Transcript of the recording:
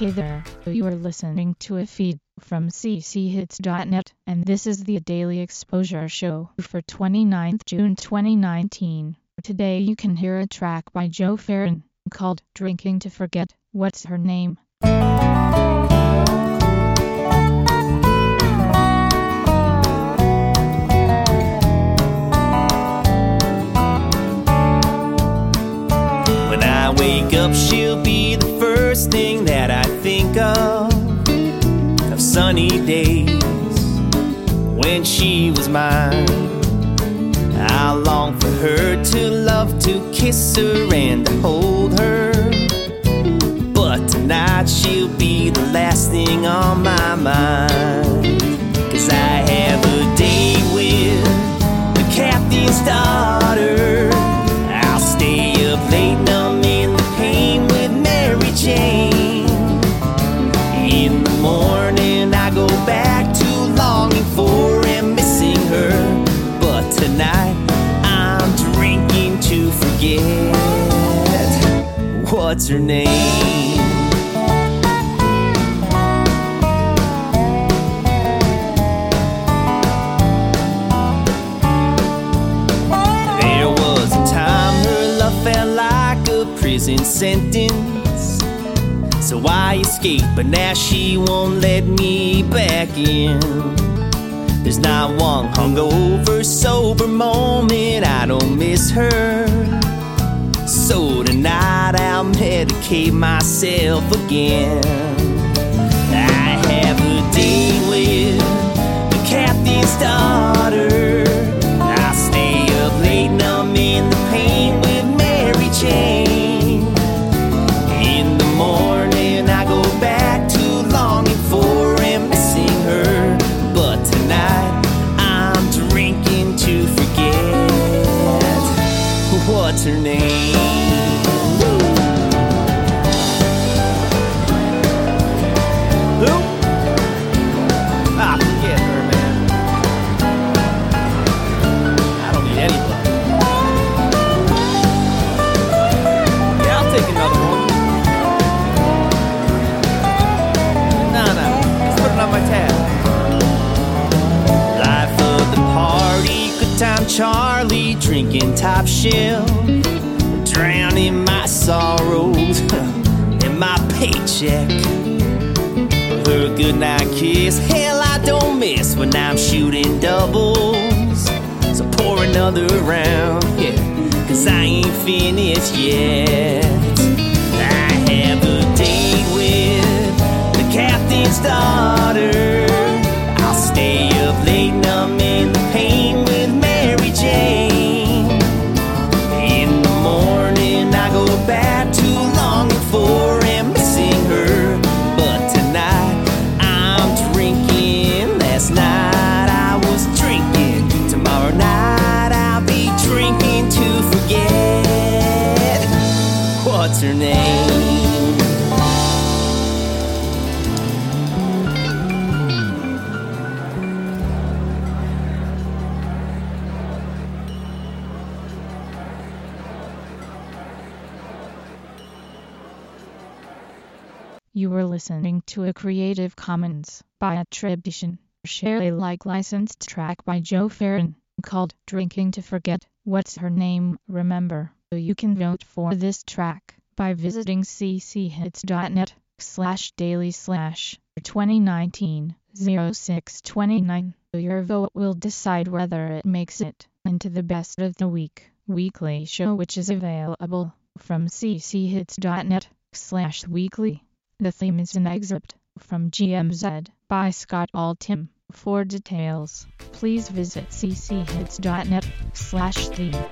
Hey there, you are listening to a feed from cchits.net, and this is the Daily Exposure Show for 29th June 2019. Today you can hear a track by Joe Farron called Drinking to Forget. What's her name? When I wake up, she'll be sunny days when she was mine. I long for her to love, to kiss her, and to hold her. But tonight she'll be the last thing on my mind. What's her name? There was a time her love felt like a prison sentence. So I escaped, but now she won't let me back in. There's not one hungover, sober moment I don't miss her. Medicate myself again. I have a date with the captain's daughter. I stay up late, numb in the pain with Mary Jane. In the morning, I go back to longing for and missing her. But tonight, I'm drinking to forget. What's her name? Charlie, drinking top shelf, drowning my sorrows in my paycheck. Her goodnight kiss, hell I don't miss when I'm shooting doubles. So pour another round, yeah, cause I ain't finished yet. What's name? You were listening to a Creative Commons by attribution, share Alike licensed track by Joe Farron called Drinking to Forget. What's her name? Remember, So you can vote for this track by visiting cchits.net slash daily slash 2019 0629. Your vote will decide whether it makes it into the best of the week weekly show which is available from cchits.net slash weekly. The theme is an excerpt from GMZ by Scott Altham. For details, please visit cchits.net slash theme.